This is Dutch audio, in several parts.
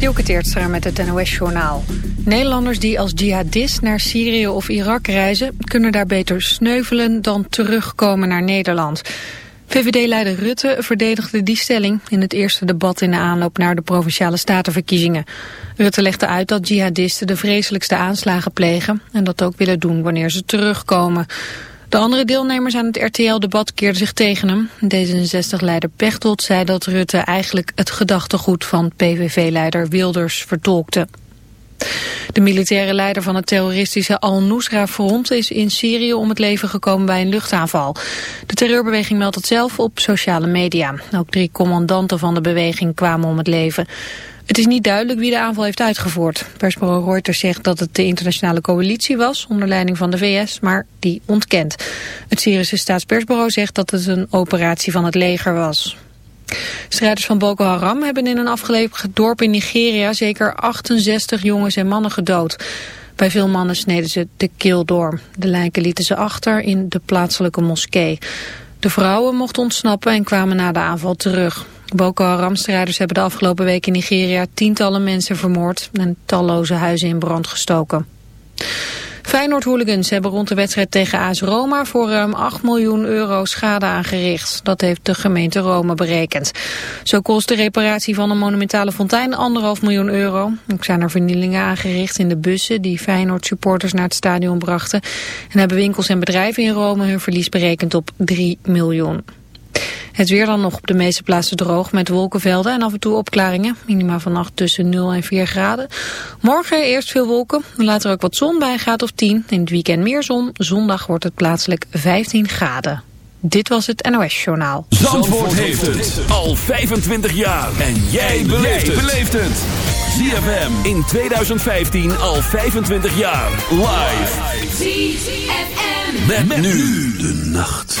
Dielke met het NOS-journaal. Nederlanders die als jihadist naar Syrië of Irak reizen... kunnen daar beter sneuvelen dan terugkomen naar Nederland. VVD-leider Rutte verdedigde die stelling... in het eerste debat in de aanloop naar de Provinciale Statenverkiezingen. Rutte legde uit dat jihadisten de vreselijkste aanslagen plegen... en dat ook willen doen wanneer ze terugkomen... De andere deelnemers aan het RTL-debat keerden zich tegen hem. D66-leider Pechtold zei dat Rutte eigenlijk het gedachtegoed van PVV-leider Wilders vertolkte. De militaire leider van het terroristische Al-Nusra-front is in Syrië om het leven gekomen bij een luchtaanval. De terreurbeweging meldt het zelf op sociale media. Ook drie commandanten van de beweging kwamen om het leven. Het is niet duidelijk wie de aanval heeft uitgevoerd. Persbureau Reuters zegt dat het de internationale coalitie was, onder leiding van de VS, maar die ontkent. Het Syrische staatspersbureau zegt dat het een operatie van het leger was. Strijders van Boko Haram hebben in een afgelegen dorp in Nigeria zeker 68 jongens en mannen gedood. Bij veel mannen sneden ze de keel door. De lijken lieten ze achter in de plaatselijke moskee. De vrouwen mochten ontsnappen en kwamen na de aanval terug. Boko Haram-strijders hebben de afgelopen week in Nigeria tientallen mensen vermoord en talloze huizen in brand gestoken. Feyenoord-hooligans hebben rond de wedstrijd tegen AS Roma voor ruim 8 miljoen euro schade aangericht. Dat heeft de gemeente Rome berekend. Zo kost de reparatie van een monumentale fontein anderhalf miljoen euro. Ook zijn er vernielingen aangericht in de bussen die Feyenoord-supporters naar het stadion brachten. En hebben winkels en bedrijven in Rome hun verlies berekend op 3 miljoen. Het weer dan nog op de meeste plaatsen droog met wolkenvelden en af en toe opklaringen. Minima vannacht tussen 0 en 4 graden. Morgen eerst veel wolken, later ook wat zon bij een graad of 10. In het weekend meer zon. Zondag wordt het plaatselijk 15 graden. Dit was het NOS Journaal. Zandvoort, heeft het al 25 jaar. En jij beleeft het. ZFM in 2015 al 25 jaar. Live. ZFM. met nu de nacht.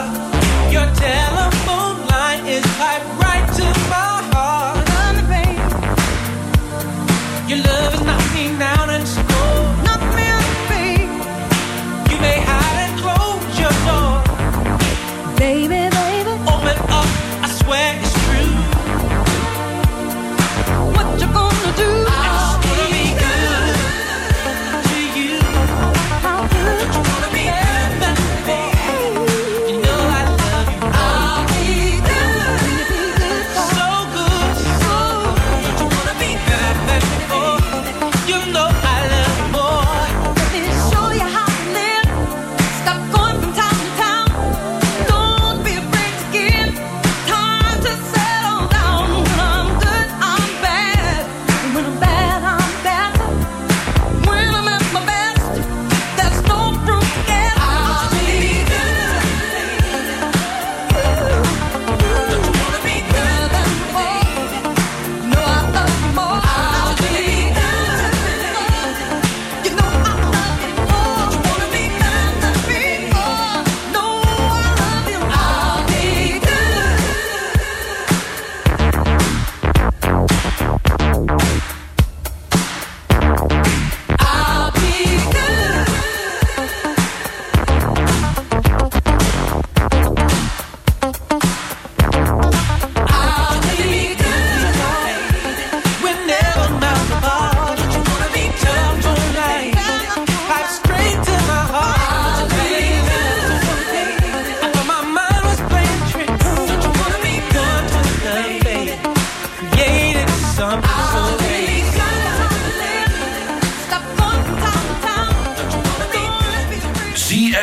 love.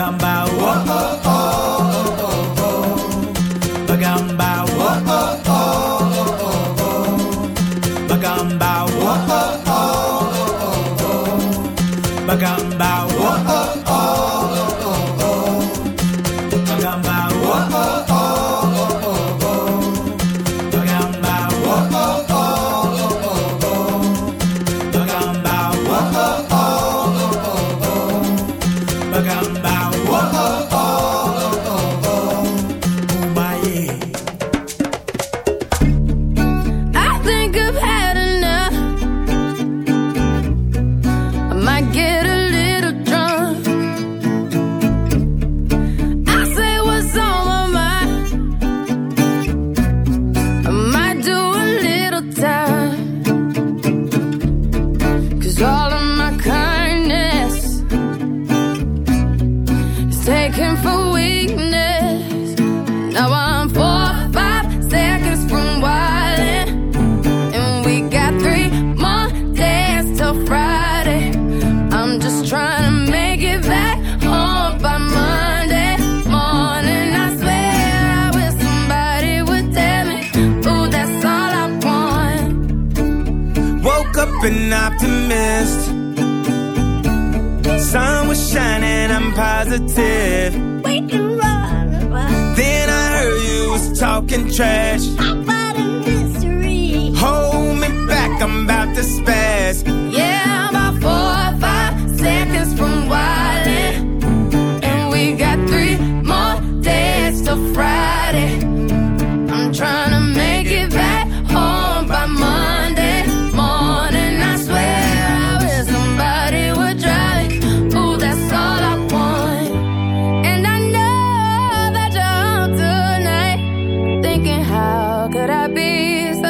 us. Magamba, oh oh oh oh oh oh. Magamba, oh oh oh oh oh oh. Magamba, oh oh oh oh oh oh. Oh oh oh oh. Thinking how could I be so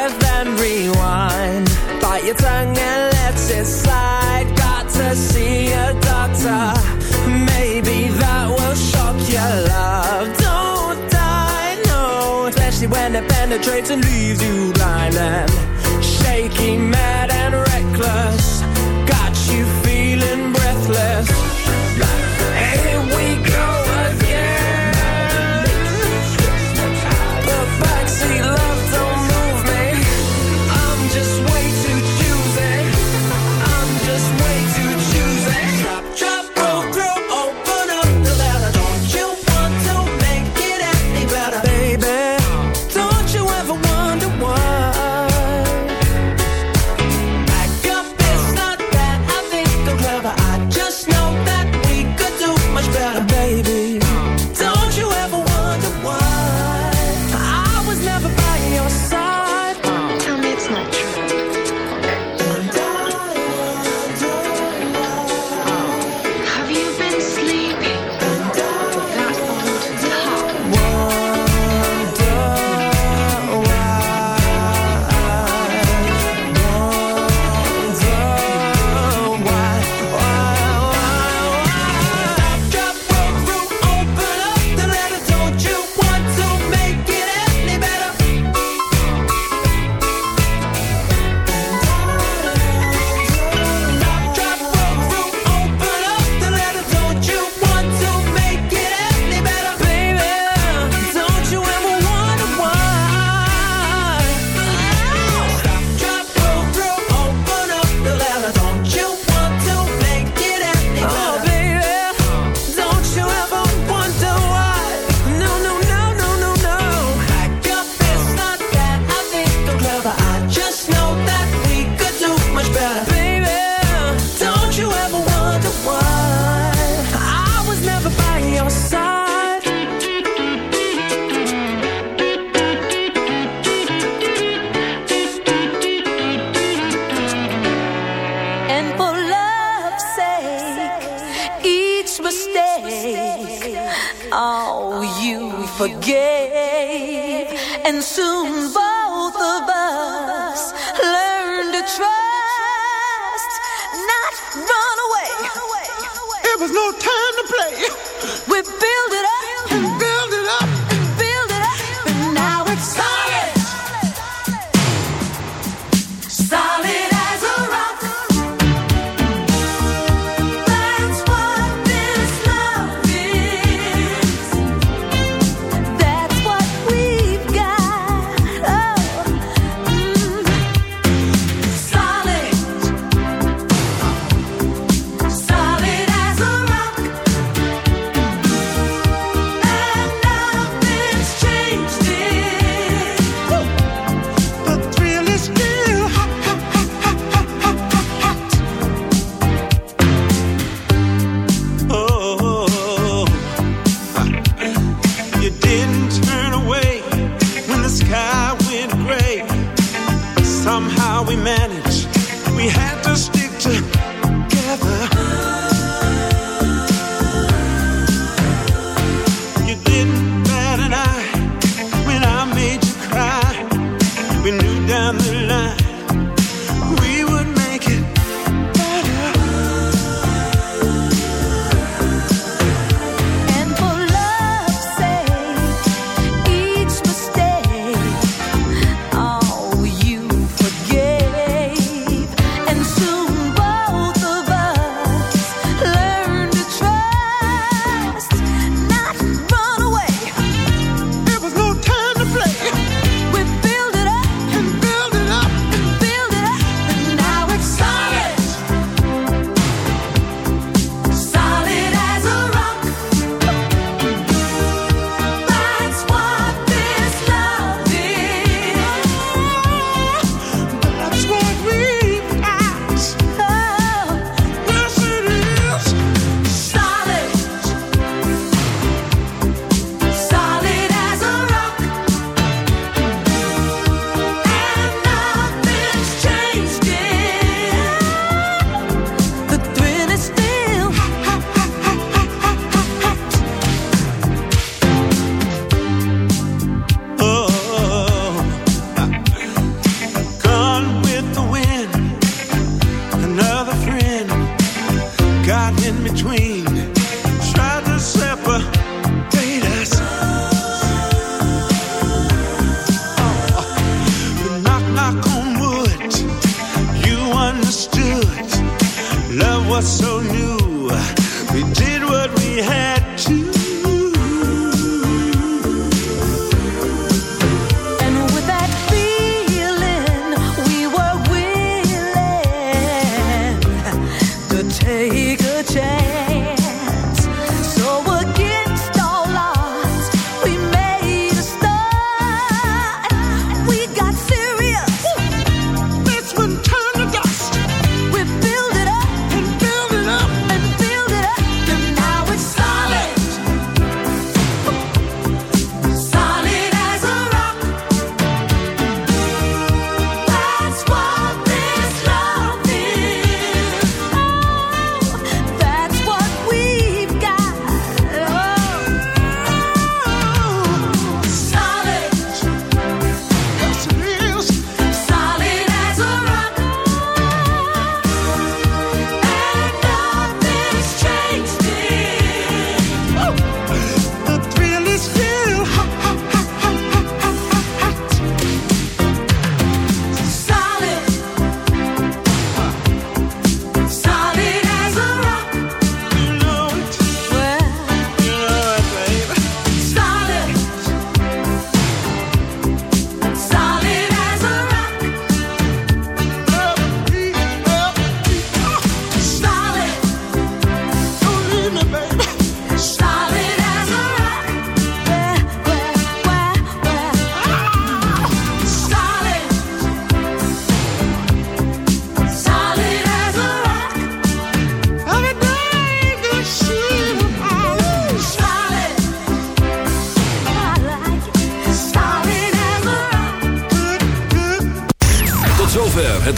rev then rewind. Bite your tongue and let it slide. Got to see a doctor. Maybe that will shock your love. Don't die, no. Especially when it penetrates and leaves you blind and shaky, mad and reckless. Got you feeling breathless down the